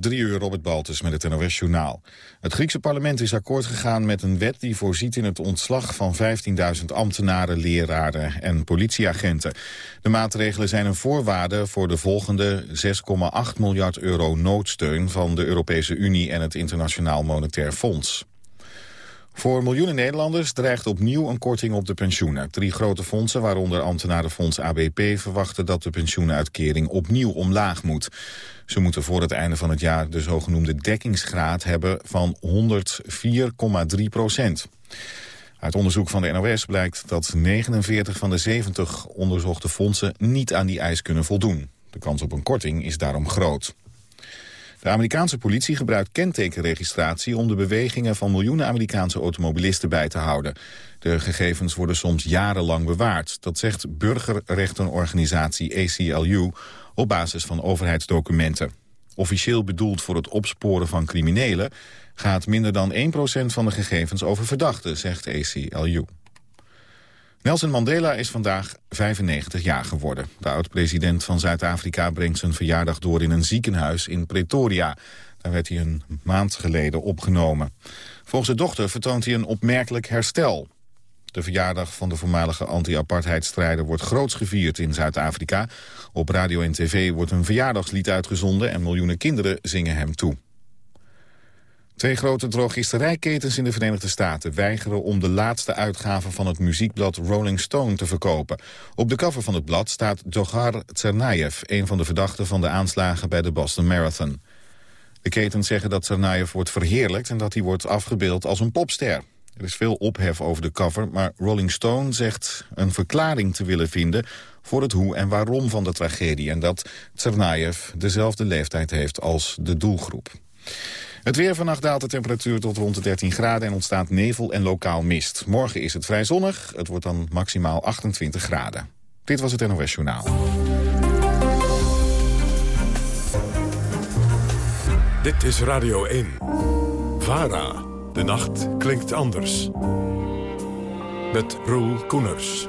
Drie uur Robert Baltus met het NOS Journaal. Het Griekse parlement is akkoord gegaan met een wet die voorziet in het ontslag van 15.000 ambtenaren, leraren en politieagenten. De maatregelen zijn een voorwaarde voor de volgende 6,8 miljard euro noodsteun van de Europese Unie en het Internationaal Monetair Fonds. Voor miljoenen Nederlanders dreigt opnieuw een korting op de pensioenen. Drie grote fondsen, waaronder ambtenarenfonds ABP... verwachten dat de pensioenuitkering opnieuw omlaag moet. Ze moeten voor het einde van het jaar de zogenoemde dekkingsgraad hebben van 104,3 procent. Uit onderzoek van de NOS blijkt dat 49 van de 70 onderzochte fondsen niet aan die eis kunnen voldoen. De kans op een korting is daarom groot. De Amerikaanse politie gebruikt kentekenregistratie om de bewegingen van miljoenen Amerikaanse automobilisten bij te houden. De gegevens worden soms jarenlang bewaard. Dat zegt burgerrechtenorganisatie ACLU op basis van overheidsdocumenten. Officieel bedoeld voor het opsporen van criminelen gaat minder dan 1% van de gegevens over verdachten, zegt ACLU. Nelson Mandela is vandaag 95 jaar geworden. De oud-president van Zuid-Afrika brengt zijn verjaardag door in een ziekenhuis in Pretoria. Daar werd hij een maand geleden opgenomen. Volgens de dochter vertoont hij een opmerkelijk herstel. De verjaardag van de voormalige anti-apartheidstrijder wordt groots gevierd in Zuid-Afrika. Op radio en tv wordt een verjaardagslied uitgezonden en miljoenen kinderen zingen hem toe. Twee grote drogisterijketens in de Verenigde Staten weigeren om de laatste uitgave van het muziekblad Rolling Stone te verkopen. Op de cover van het blad staat Djokhar Tsarnaev, een van de verdachten van de aanslagen bij de Boston Marathon. De ketens zeggen dat Tsarnaev wordt verheerlijkt en dat hij wordt afgebeeld als een popster. Er is veel ophef over de cover, maar Rolling Stone zegt een verklaring te willen vinden voor het hoe en waarom van de tragedie en dat Tsarnaev dezelfde leeftijd heeft als de doelgroep. Het weer vannacht daalt de temperatuur tot rond de 13 graden en ontstaat nevel en lokaal mist. Morgen is het vrij zonnig, het wordt dan maximaal 28 graden. Dit was het NOS Journaal. Dit is Radio 1. VARA. De nacht klinkt anders. Met Roel Koeners.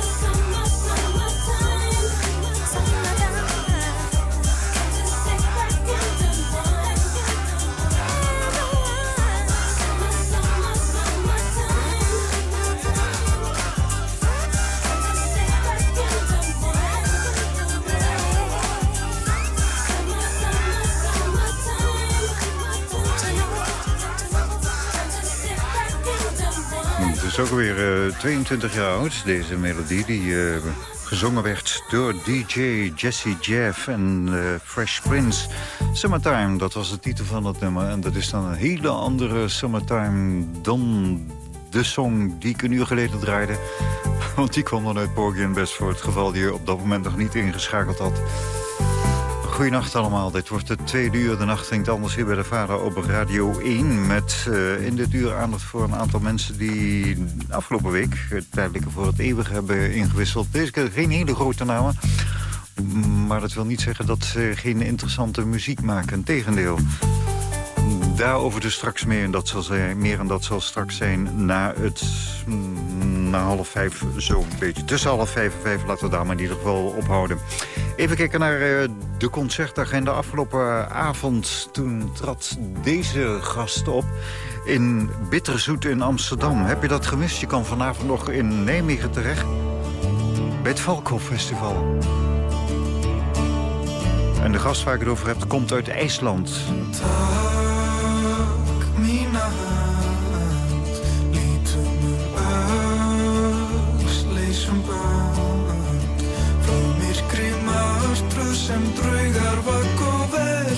Ook weer 22 jaar oud, deze melodie. Die eh, gezongen werd door DJ Jesse Jeff en eh, Fresh Prince. Summertime, dat was de titel van het nummer. En dat is dan een hele andere Summertime dan de song die ik een uur geleden draaide. Want die kwam dan uit Porgy Best voor het geval die je op dat moment nog niet ingeschakeld had. Goedenacht allemaal, dit wordt het tweede uur. De nacht ging anders hier bij de Vader op Radio 1... met uh, in dit uur aandacht voor een aantal mensen die afgelopen week... het tijdelijke voor het eeuwig hebben ingewisseld. Deze keer geen hele grote namen... maar dat wil niet zeggen dat ze geen interessante muziek maken. Integendeel. Daarover dus straks meer en dat zal, zijn, meer en dat zal straks zijn na het... na half vijf zo'n beetje. Tussen half vijf en vijf laten we daar maar in ieder geval ophouden. Even kijken naar uh, de concertagenda. Afgelopen avond toen trad deze gast op in Bitterzoet in Amsterdam. Heb je dat gemist? Je kan vanavond nog in Nijmegen terecht. Bij het Valkhof Festival. En de gast waar ik het over heb komt uit IJsland. Sem draugar og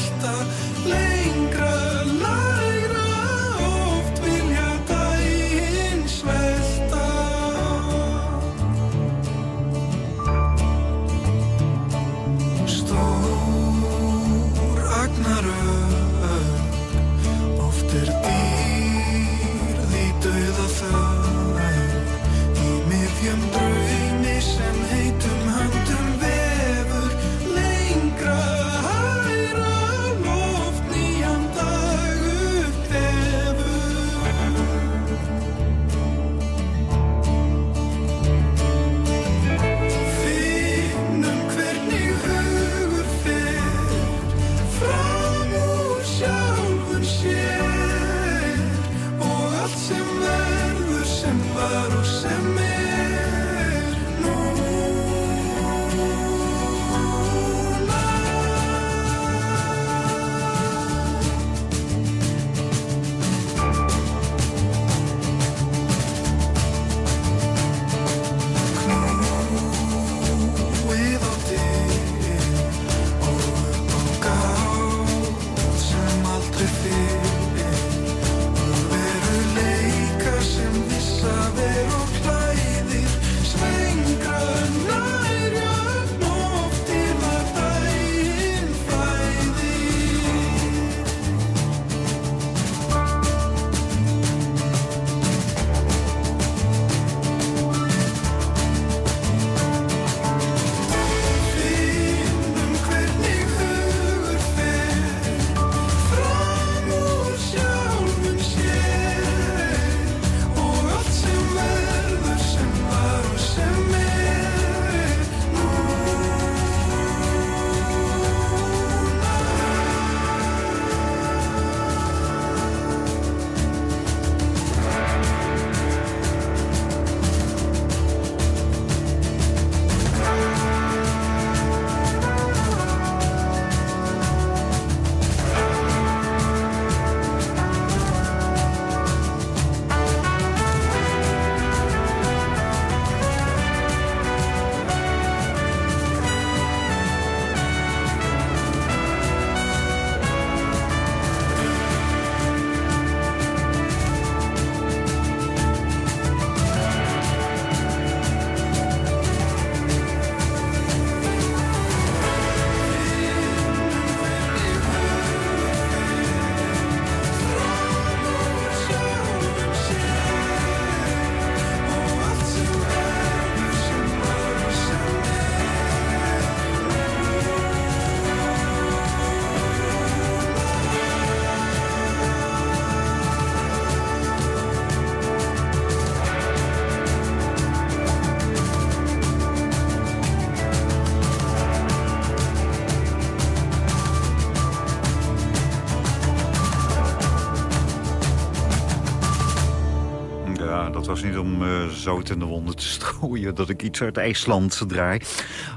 Ja, dat was niet om uh, zout in de wonden te strooien dat ik iets uit IJsland draai.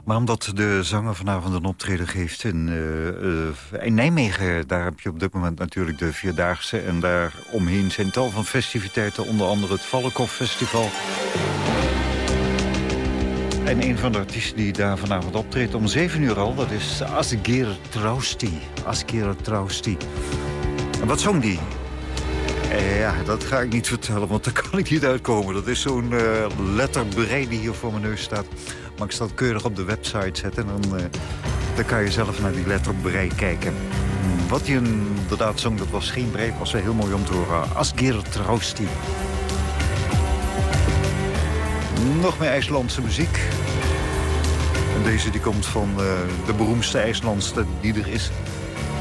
Maar omdat de zanger vanavond een optreden geeft in, uh, uh, in Nijmegen. Daar heb je op dit moment natuurlijk de Vierdaagse. En daar omheen zijn tal van festiviteiten. Onder andere het Valkhof Festival. En een van de artiesten die daar vanavond optreedt om 7 uur al... dat is Asgir Trausti. Asgir Trausti. En wat zong die? Eh, ja, dat ga ik niet vertellen, want daar kan ik niet uitkomen. Dat is zo'n uh, letterbrei die hier voor mijn neus staat. Maar ik zal het keurig op de website zetten... en dan, uh, dan kan je zelf naar die letterbrei kijken. Wat hij inderdaad zong, dat was geen brei, was wel heel mooi om te horen. Asgir Trausti. Nog meer IJslandse muziek. En deze die komt van uh, de beroemdste IJslandse die er is.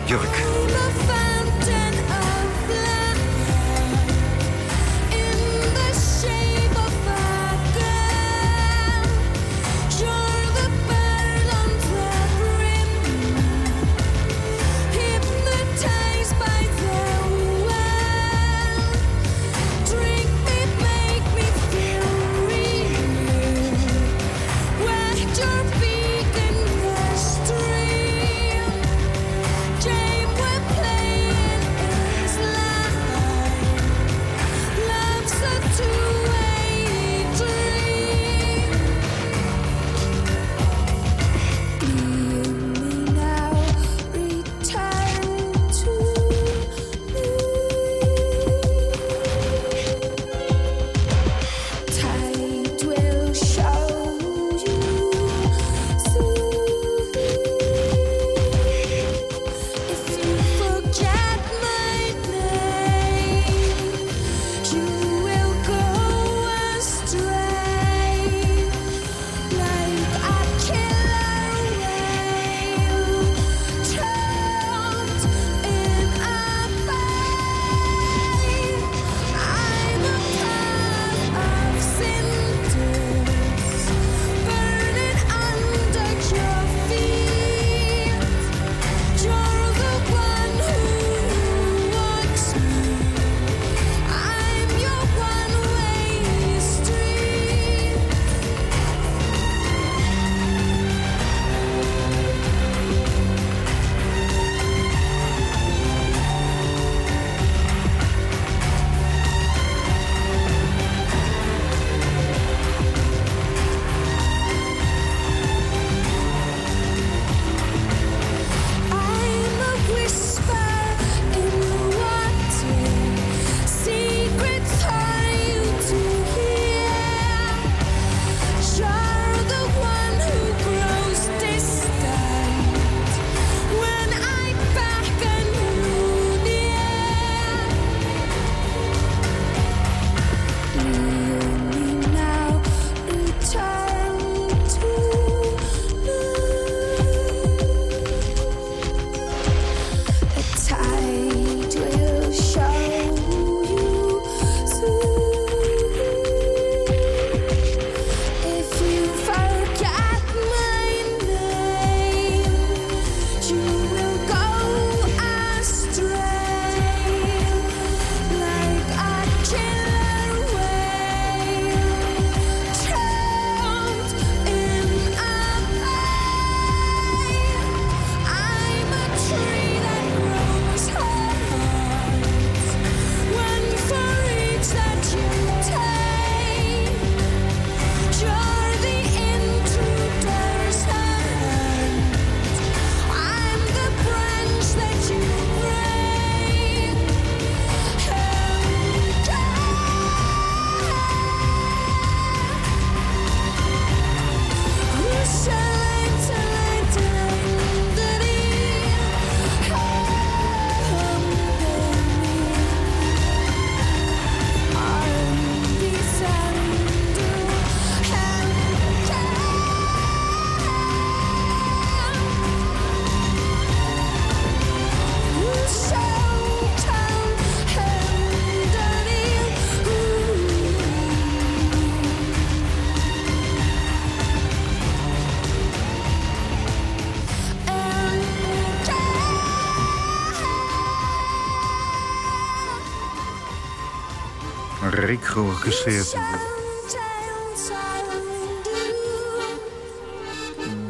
Jurk.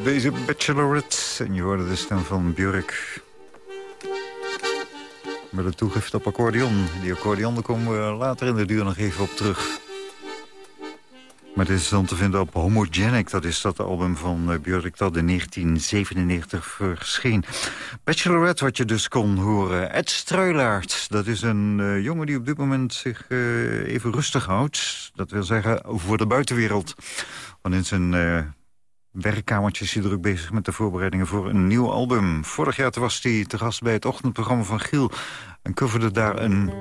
Deze bachelorette. En je hoorde de stem van Björk. Met een toegift op accordeon. Die accordeon, komen we later in de duur nog even op terug. Maar dit is dan te vinden op Homogenic. Dat is dat album van uh, Björk dat in 1997 verscheen. Bachelorette, wat je dus kon horen. Ed Struilaert, dat is een uh, jongen die op dit moment zich uh, even rustig houdt. Dat wil zeggen voor de buitenwereld. Want in zijn werkkamertje is hij druk bezig met de voorbereidingen voor een nieuw album. Vorig jaar was hij te gast bij het ochtendprogramma van Giel... en coverde daar een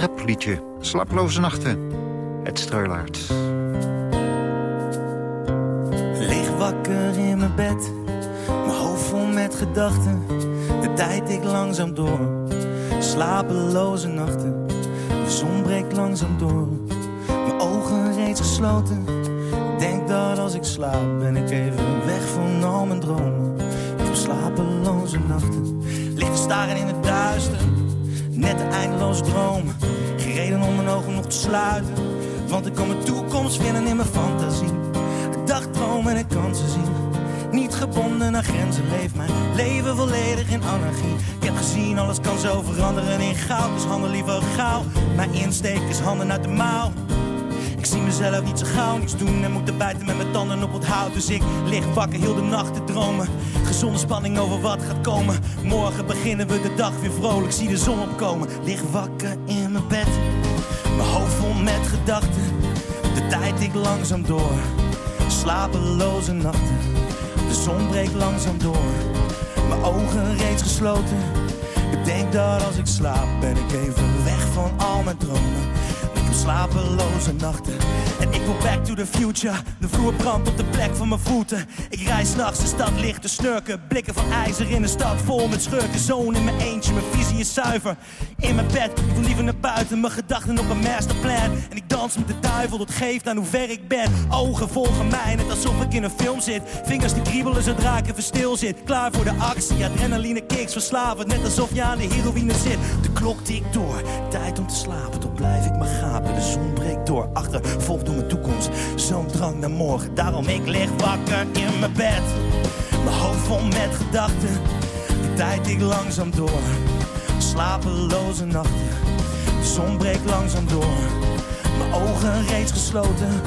rapliedje. Slaploze nachten. Ed Struilaert. Wakker in mijn bed, mijn hoofd vol met gedachten. De tijd ik langzaam door, slapeloze nachten. De zon breekt langzaam door, mijn ogen reeds gesloten. Denk dat als ik slaap, ben ik even weg van al mijn dromen. Ik heb slapeloze nachten, lig te staren in het duister. Net de eindeloze droom, geen reden om mijn ogen nog te sluiten. Want ik kan mijn toekomst vinden in mijn fantasie. Dagdromen en kansen zien. Niet gebonden aan grenzen, leef mijn leven volledig in anarchie. Ik heb gezien, alles kan zo veranderen in goud. Dus handel liever gauw. Mijn insteek is handen uit de mouw. Ik zie mezelf niet zo gauw niets doen en moet bijten met mijn tanden op het hout. Dus ik lig wakker heel de nacht te dromen. Gezonde spanning over wat gaat komen. Morgen beginnen we de dag weer vrolijk, zie de zon opkomen. Lig wakker in mijn bed, mijn hoofd vol met gedachten. De tijd ik langzaam door, slapeloze nachten. De zon breekt langzaam door, mijn ogen reeds gesloten. Ik denk dat als ik slaap ben ik even weg van al mijn dromen. Slapeloze nachten. En ik wil back to the future. De vloer brandt op de plek van mijn voeten. Ik reis s'nachts de stad licht te snurken. Blikken van ijzer in een stad vol met schurken. Zoon in mijn eentje, mijn visie is zuiver. In mijn bed, ik wil liever naar buiten. Mijn gedachten op een masterplan. En ik dans met de duivel, dat geeft aan hoe ver ik ben. Ogen volgen mij, net alsof ik in een film zit. Vingers die kriebelen zodra ik even stil zit. Klaar voor de actie, adrenaline kicks verslavend. Net alsof je aan de heroïne zit. De klok tikt door, tijd om te slapen. Toch blijf ik maar gapen, Daarom ik lig wakker in mijn bed. Mijn hoofd vol met gedachten, de tijd ik langzaam door. Slapeloze nachten, de zon breekt langzaam door. Mijn ogen reeds gesloten.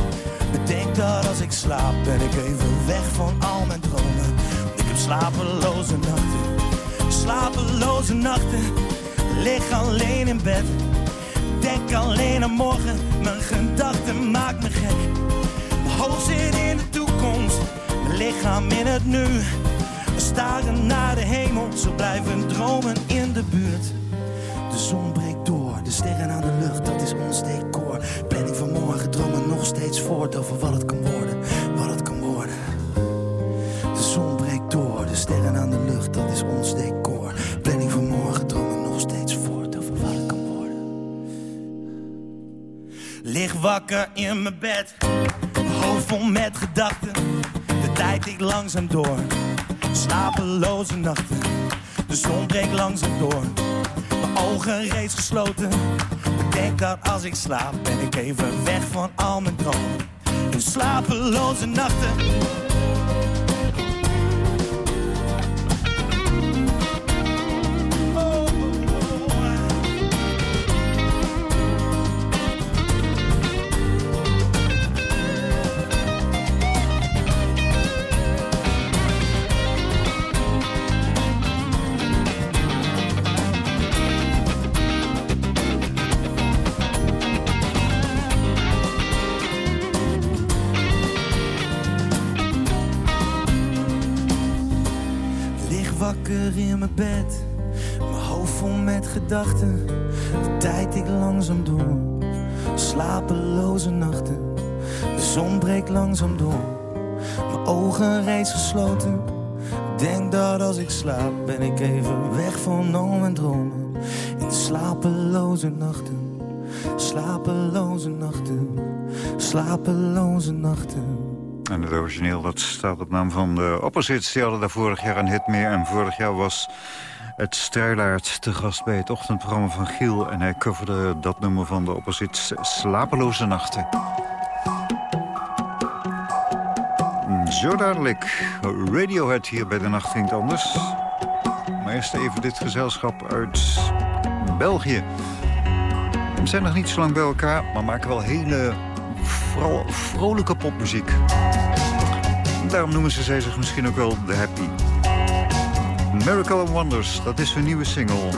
Bedenk dat als ik slaap ben ik even weg van al mijn dromen. Ik heb slapeloze nachten, slapeloze nachten. Lig alleen in bed, denk alleen aan morgen. Mijn gedachten maken me gek. Hoofd zit in de toekomst, mijn lichaam in het nu. We staren naar de hemel, zo blijven dromen in de buurt. De zon breekt door, de sterren aan de lucht, dat is ons decor. Planning van morgen, dromen nog steeds voort over wat het kan worden, wat het kan worden. De zon breekt door, de sterren aan de lucht, dat is ons decor. Planning van morgen, dromen nog steeds voort over wat het kan worden. Lig wakker in mijn bed, vol met gedachten. De tijd ik langzaam door, slapeloze nachten. De zon breekt langzaam door, mijn ogen reeds gesloten. Bedenk dat als ik slaap, ben ik even weg van al mijn dromen. In slapeloze nachten. Lig wakker in mijn bed, mijn hoofd vol met gedachten. De tijd ik langzaam door, slapeloze nachten. De zon breekt langzaam door, mijn ogen reeds gesloten. Denk dat als ik slaap, ben ik even weg van al mijn dromen. In slapeloze nachten, slapeloze nachten, slapeloze nachten. En het origineel dat staat op naam van de Opposites. Die hadden daar vorig jaar een hit meer. En vorig jaar was Het Struilaert te gast bij het ochtendprogramma van Giel... en hij coverde dat nummer van de opposites Slapeloze Nachten. Zo dadelijk Radiohead hier bij de Nacht ging anders. Maar eerst even dit gezelschap uit België. We zijn nog niet zo lang bij elkaar, maar maken wel hele vooral vrolijke popmuziek. Daarom noemen ze zij zich misschien ook wel de Happy. Miracle and Wonders, dat is hun nieuwe single.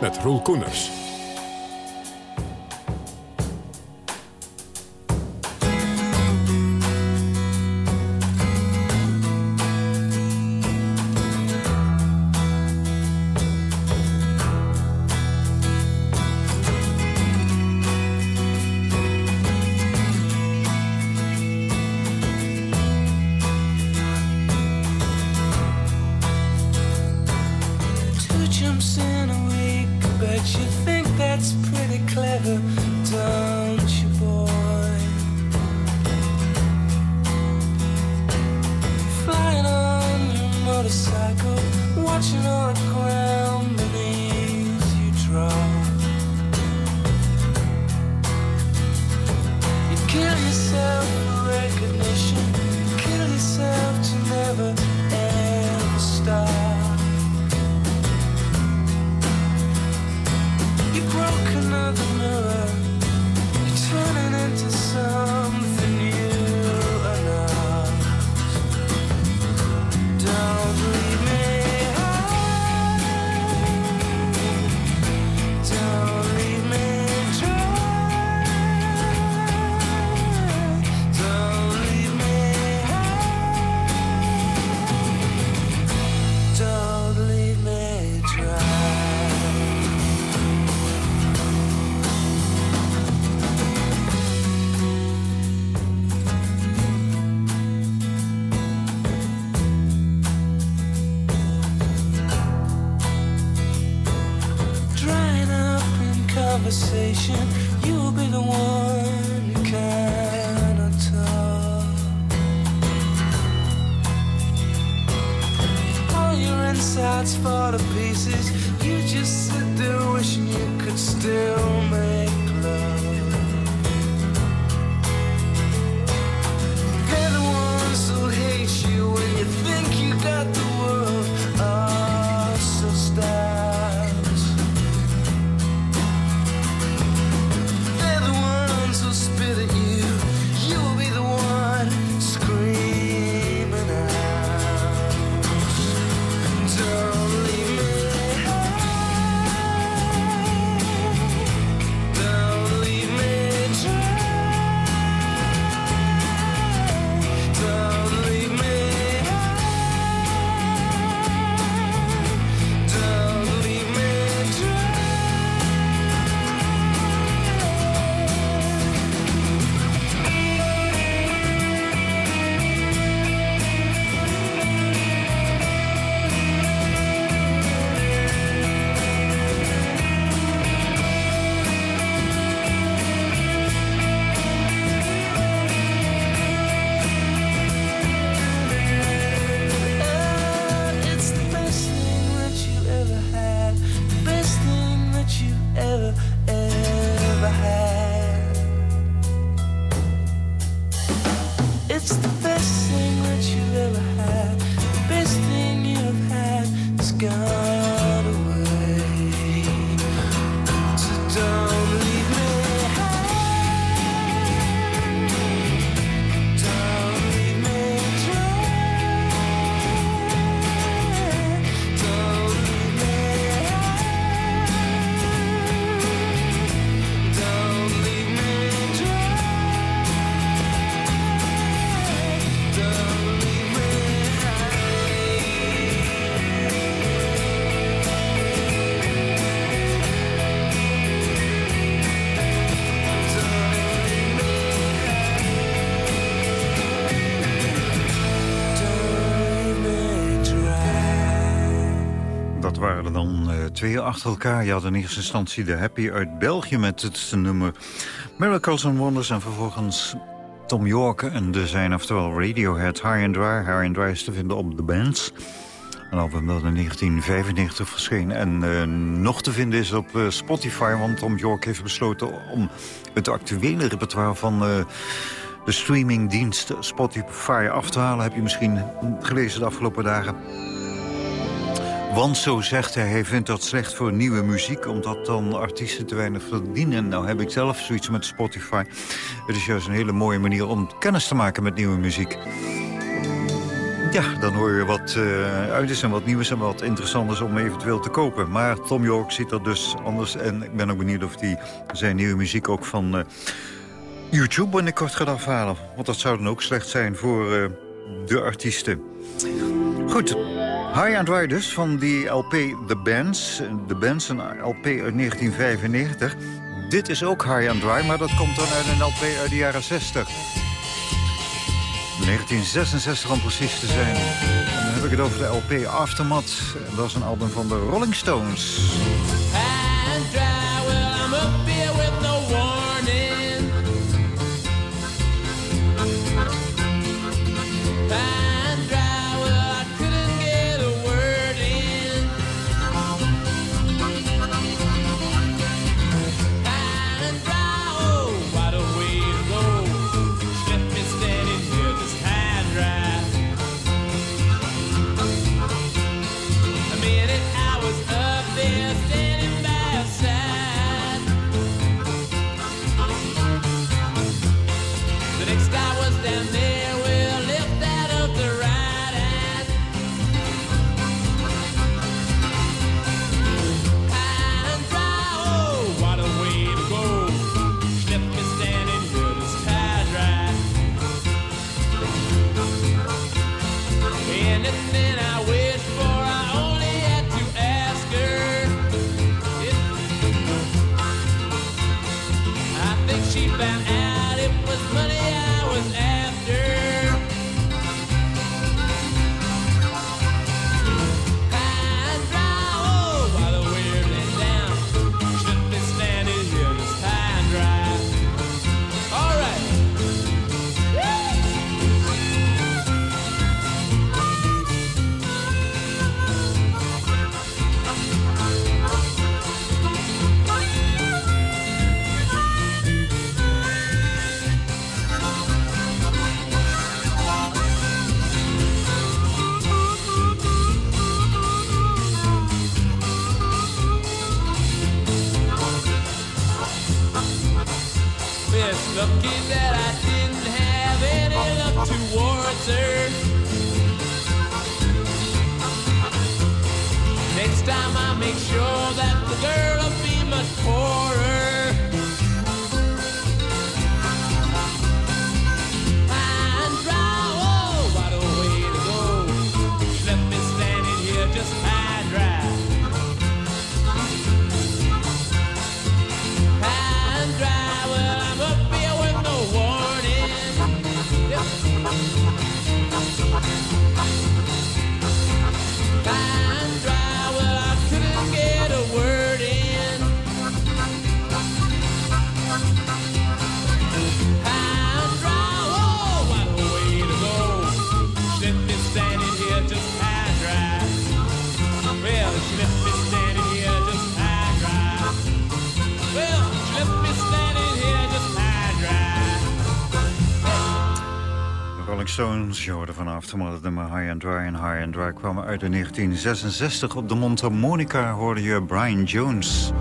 Met Roel Koeners. Twee achter elkaar. Je had in eerste instantie de Happy uit België met het nummer Miracles and Wonders. En vervolgens Tom York en de zijn, oftewel Radiohead, High and Dry. High and Dry is te vinden op The Bands. Een album dat in 1995 verscheen. En eh, nog te vinden is op eh, Spotify, want Tom York heeft besloten om het actuele repertoire van... eh, de streamingdienst Spotify af te halen. Heb je misschien gelezen de afgelopen dagen. Want zo zegt hij, hij vindt dat slecht voor nieuwe muziek... omdat dan artiesten te weinig verdienen. Nou heb ik zelf zoiets met Spotify. Het is juist een hele mooie manier om kennis te maken met nieuwe muziek. Ja, dan hoor je wat uh, uit is en wat nieuws en wat interessants om eventueel te kopen. Maar Tom York ziet er dus anders. En ik ben ook benieuwd of hij zijn nieuwe muziek ook van uh, YouTube binnenkort gaat afhalen. Want dat zou dan ook slecht zijn voor uh, de artiesten. Goed, High dus, van die LP The Bands. The Bands, een LP uit 1995. Dit is ook High and Dry, maar dat komt dan uit een LP uit de jaren 60. 1966 om precies te zijn. Dan heb ik het over de LP Aftermath. Dat is een album van de Rolling Stones. Stones, je hoorde vanaf de High and Dry en High and Dry kwamen uit in 1966. Op de mondharmonica hoorde je Brian Jones.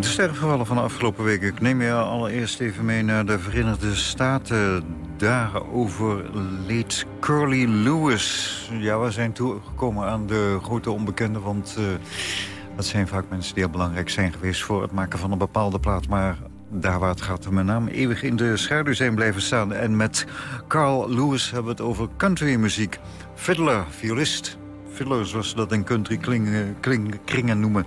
De sterrengevallen van de afgelopen week. Ik neem je allereerst even mee naar de Verenigde Staten. Daar overleed Curly Lewis. Ja, we zijn toegekomen aan de grote onbekende, want... eh, dat zijn vaak mensen die heel belangrijk zijn geweest... voor het maken van een bepaalde plaat. Maar daar waar het gaat om mijn naam eeuwig in de schaduw zijn blijven staan. En met Carl Lewis hebben we het over countrymuziek. Fiddler, violist. Fiddler, zoals ze dat in country kringen noemen.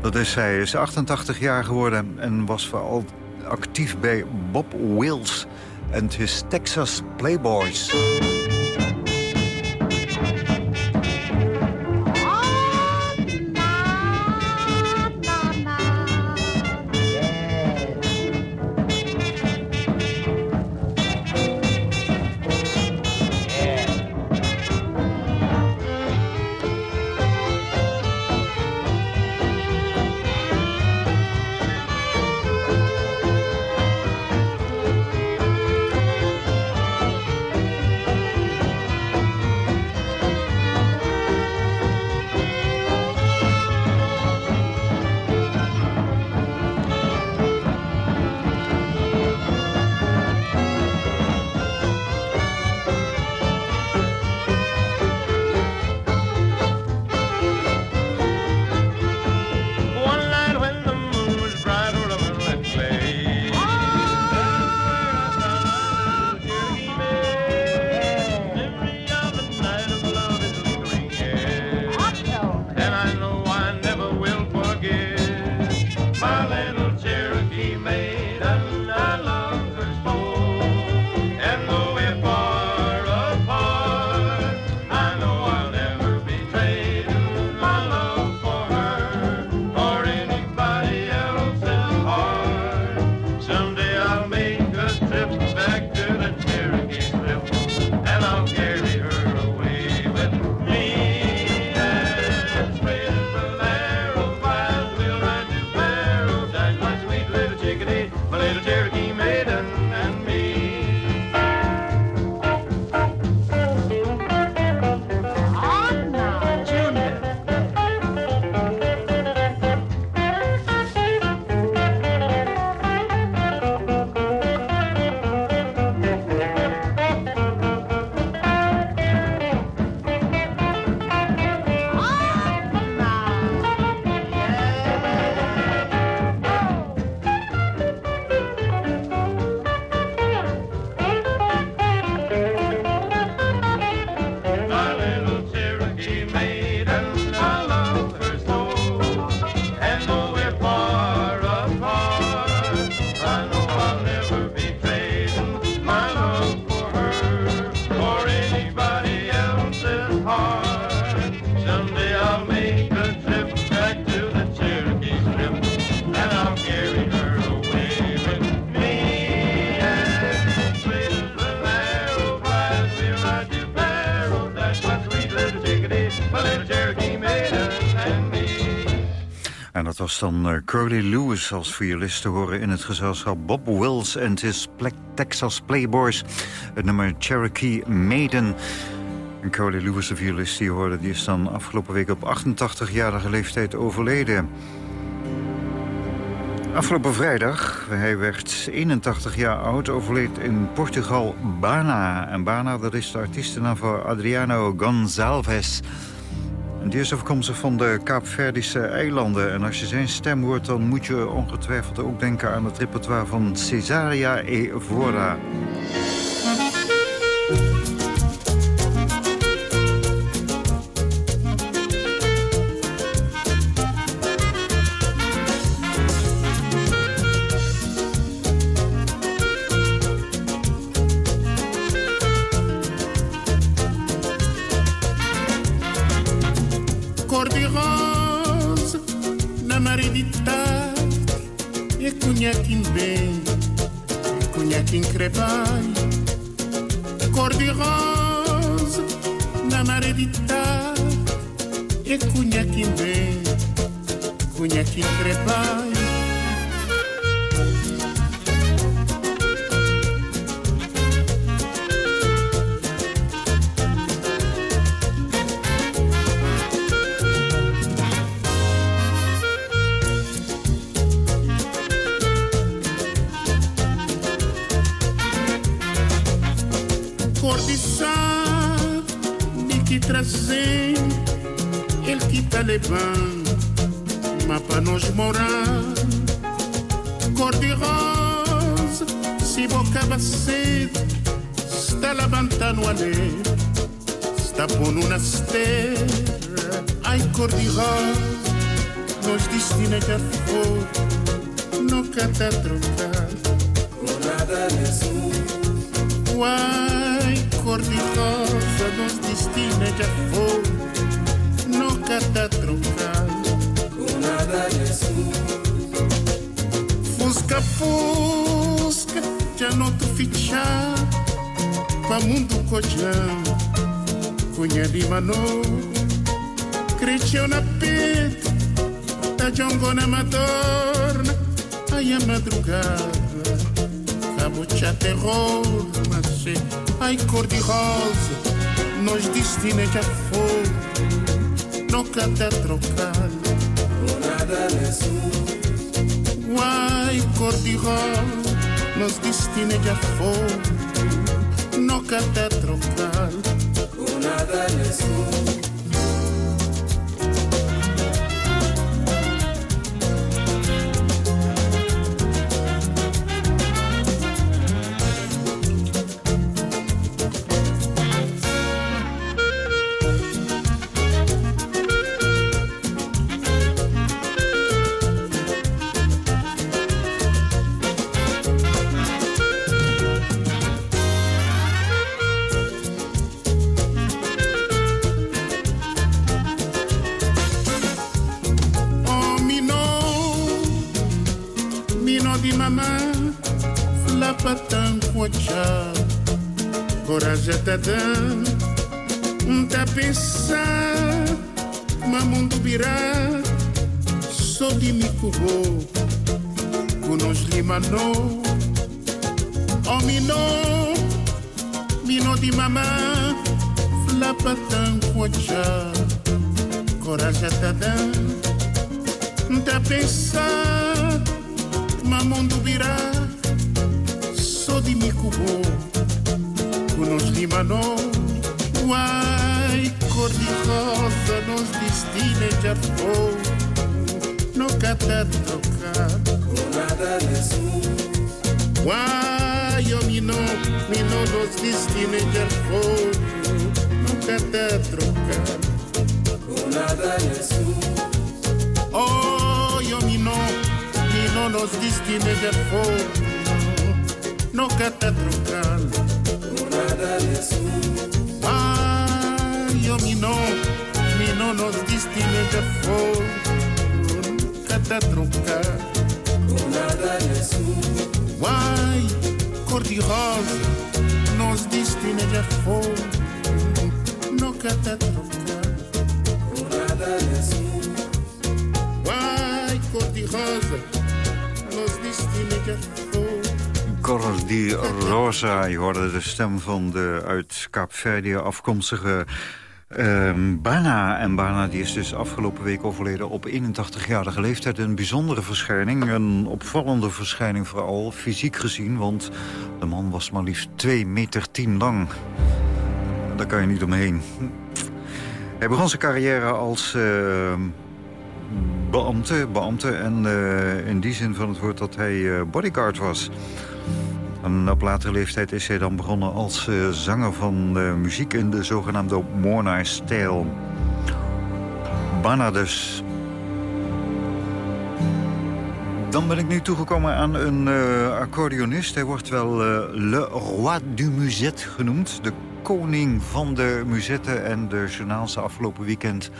Dat is hij. Hij is 88 jaar geworden en was vooral actief bij Bob Wills en his Texas Playboys. Dan eh, Curly Lewis als violist te horen in het gezelschap Bob Wills en his Texas Playboys. Het nummer Cherokee Maiden. En Curly Lewis, de violist die hoorde, die is dan afgelopen week op 88-jarige leeftijd overleden. Afgelopen vrijdag, hij werd 81 jaar oud, overleed in Portugal Bana. En Bana, dat is de artiestennaam voor Adriano Gonçalves. En die is afkomstig van de Kaapverdische eilanden. En als je zijn stem hoort, dan moet je ongetwijfeld ook denken aan het repertoire van Cesaria Evora. Fusca, Fusca, é não anoto fichar para mundo cojan, cunha é de mano Cristiano na pet, da jongona madorna né? Ai a é madrugada, a terror Mas se, ai cor de rosa, nos destina já foi No canta trocar, por nada né, nessuno tá trocado. Uai, cor de rosa, nós destino já foi, nunca tá trocado. Oh, uai cor de rosa nos destino já foi nunca tá trocado uai o mino mino nos destino já foi nunca tá trocado Oh, yo mi mi no nos de no trocar. Mi no, mi no nos destine de fuego, no cata trocar. Guai, cor de rosa, nos destine de fuego, no cata trocar. Guai, cor de rosa, nos destine de fuego. Cor di Rosa, je hoorde de stem van de uit Kaapverdië afkomstige Ehm Bana. En Bana die is dus afgelopen week overleden op 81-jarige leeftijd. Een bijzondere verschijning, een opvallende verschijning vooral fysiek gezien. Want de man was maar liefst 2 meter 10 lang. Daar kan je niet omheen. Hij begon zijn carrière als beambte, beambte en eh, in die zin van het woord dat hij eh, bodyguard was. Op latere leeftijd is hij dan begonnen als eh, zanger van eh, muziek in de zogenaamde Morna-stijl. Bana dus. Dan ben ik nu toegekomen aan een eh, accordeonist. Hij wordt wel eh, Le Roi du Musette genoemd. De koning van de musette. En de journaals afgelopen weekend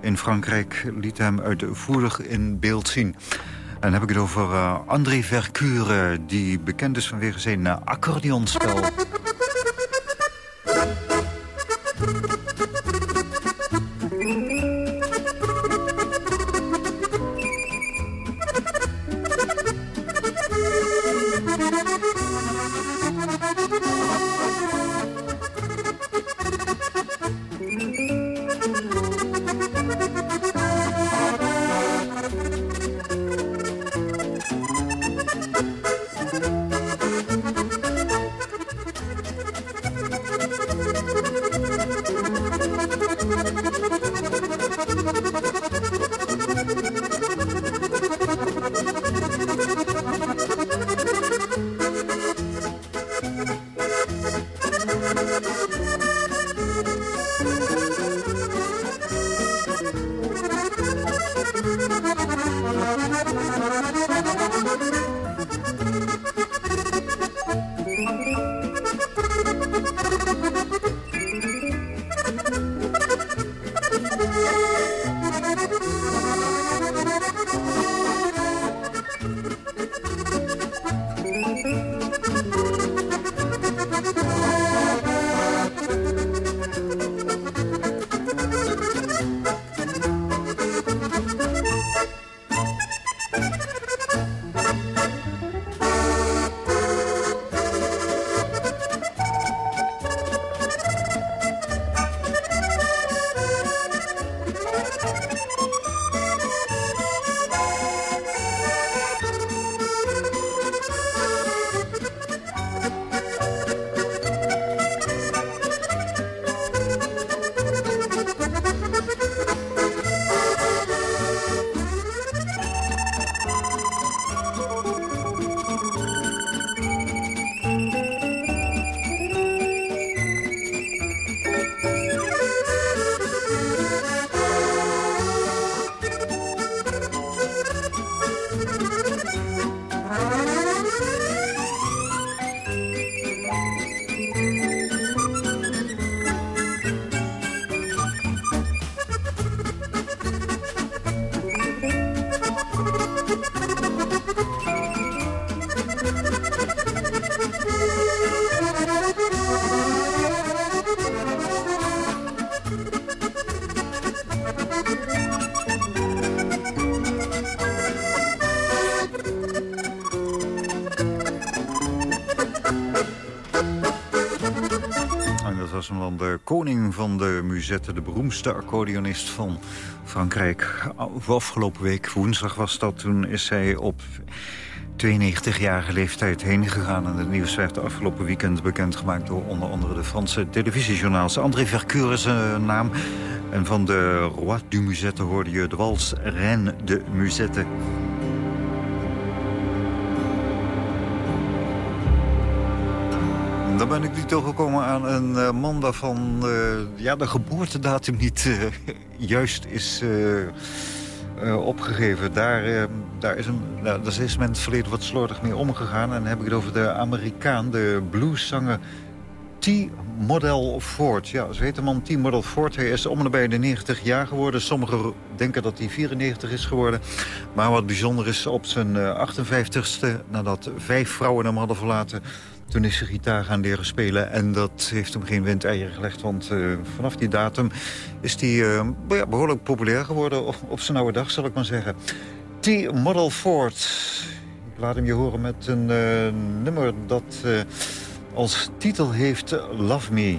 in Frankrijk liet hem uitvoerig in beeld zien. Dan heb ik het over eh, André Vercure, die bekend is vanwege zijn eh, accordeonspel. Van de musette, de beroemdste accordeonist van Frankrijk. Afgelopen week, woensdag was dat, toen is hij op 92-jarige leeftijd heen gegaan. En het nieuws werd afgelopen weekend bekendgemaakt door onder andere de Franse televisiejournaals. André Vercure is zijn naam. En van de Roi du Musette hoorde je de wals Reine de Musette. Ben ik nu toegekomen aan een eh, man waarvan eh, ja, de geboortedatum niet eh, juist is opgegeven. Daar, daar, is een, nou, daar is men het verleden wat slordig mee omgegaan. En dan heb ik het over de Amerikaan, de blueszanger T. Model Ford. Ja, zo heet de man T. Model Ford. Hij is om en nabij de 90 jaar geworden. Sommigen denken dat hij 94 is geworden. Maar wat bijzonder is, op zijn eh, 58ste, nadat vijf vrouwen hem hadden verlaten... Toen is hij gitaar gaan leren spelen en dat heeft hem geen windeieren gelegd. Want eh, vanaf die datum is hij eh, behoorlijk populair geworden. Op, op zijn oude dag, zal ik maar zeggen. T. Model Ford. Ik laat hem je horen met een eh, nummer dat als titel heeft Love Me.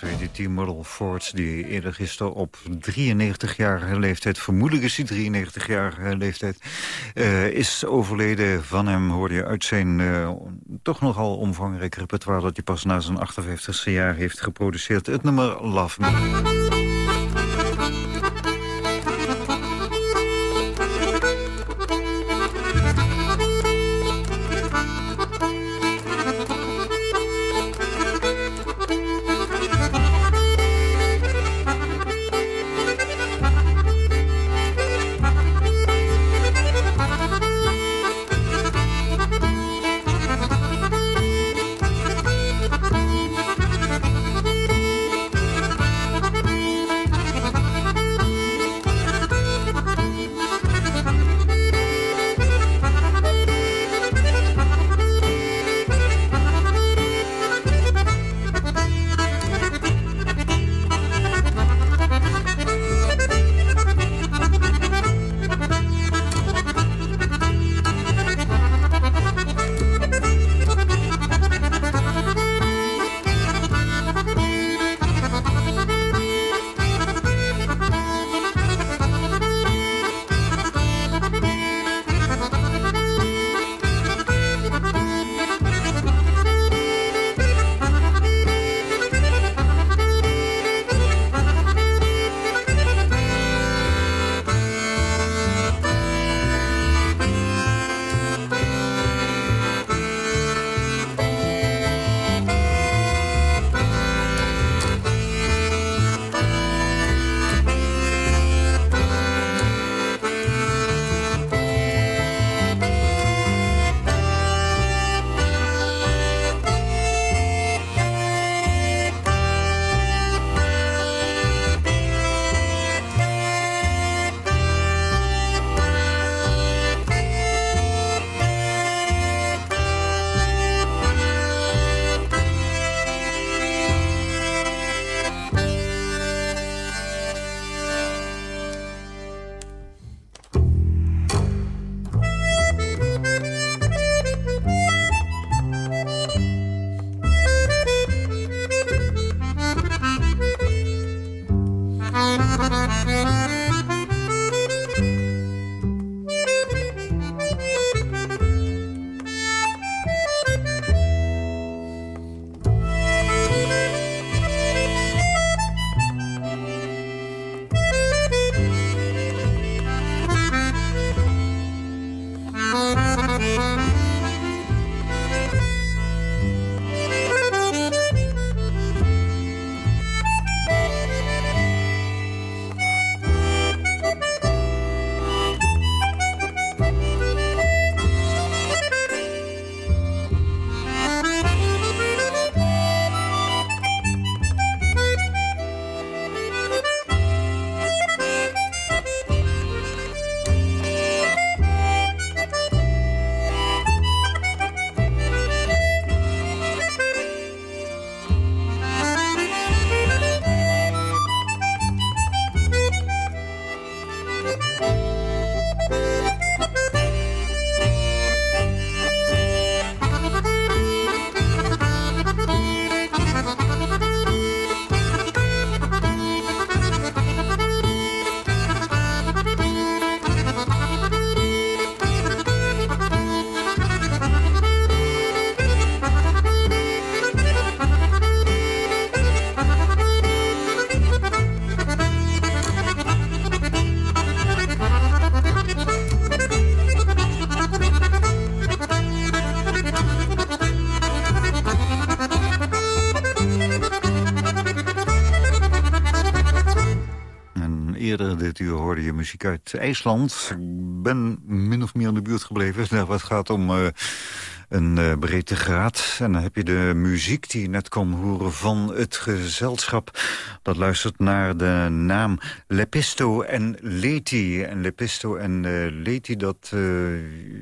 Heet die T-Model Ford... die eerder gisteren op 93-jarige leeftijd... vermoedelijk is hij 93-jarige leeftijd... eh, is overleden. Van hem hoorde je uit zijn eh, toch nogal omvangrijk repertoire... dat hij pas na zijn 58e jaar heeft geproduceerd. Het nummer Love Me. Uit IJsland. Ik ben min of meer in de buurt gebleven. Nou, wat gaat om uh, een uh, breedtegraad. En dan heb je de muziek die je net kon horen van het gezelschap. Dat luistert naar de naam Lepisto en Leti. En Lepisto en uh, Leti, dat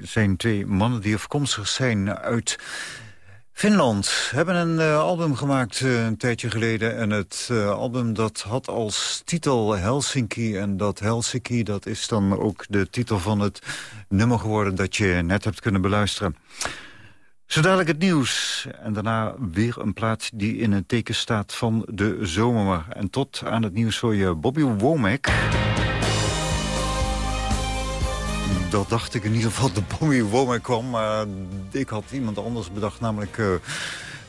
zijn twee mannen die afkomstig zijn uit... Finland hebben een uh, album gemaakt uh, een tijdje geleden. En het uh, album dat had als titel Helsinki. En dat Helsinki dat is dan ook de titel van het nummer geworden... dat je net hebt kunnen beluisteren. Zo dadelijk het nieuws. En daarna weer een plaat die in een teken staat van de zomer. En tot aan het nieuws hoor je Bobby Womack dat dacht ik in ieder geval de Bobby Womack kwam. Maar ik had iemand anders bedacht, namelijk... Uh,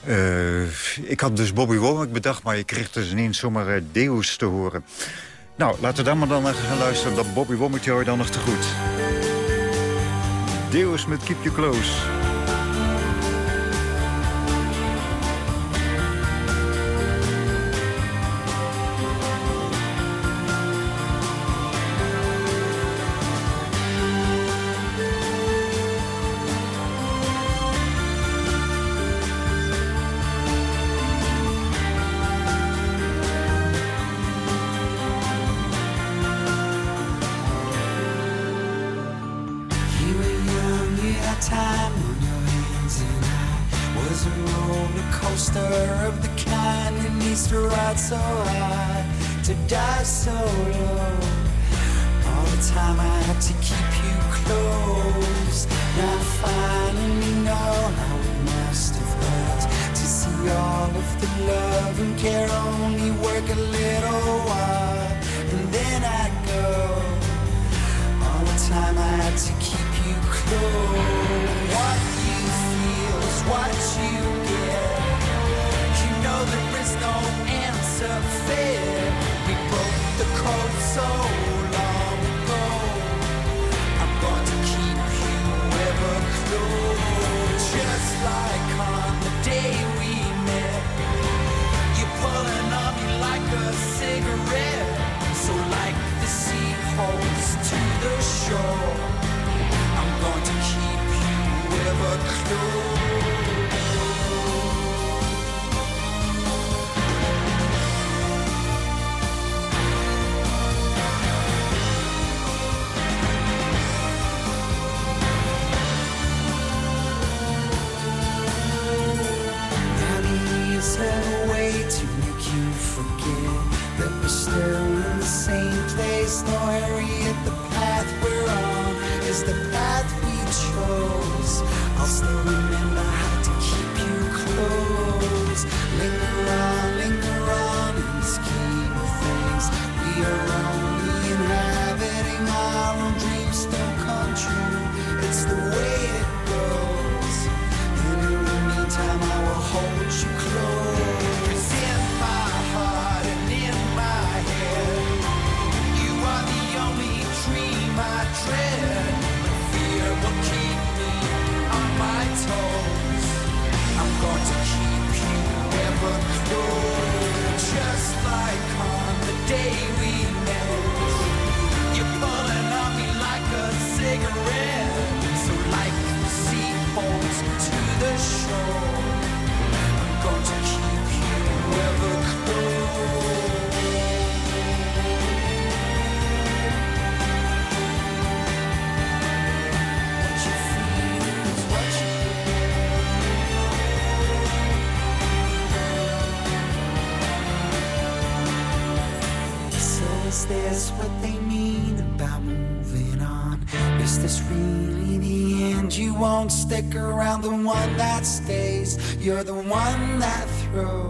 uh, ik had dus Bobby Womack bedacht, maar je kreeg dus ineens zomaar uh, Deus te horen. Nou, laten we daar maar dan even gaan luisteren. Dat Bobby Womack hoor je dan nog te goed. Deus met Keep You Close. coaster of the kind that needs to ride so high to die so low. All the time I had to keep you close. Now I finally know how it must have hurt to see all of the love and care only work a little while, and then I go. All the time I had to keep you close. What you feel is what you there is no answer. We broke the code so long ago. I'm going to keep you ever close. Just like on the day we met. You're on me like a cigarette. So like the sea holds to the shore. I'm going to keep you ever close. I'll still You're the one that throws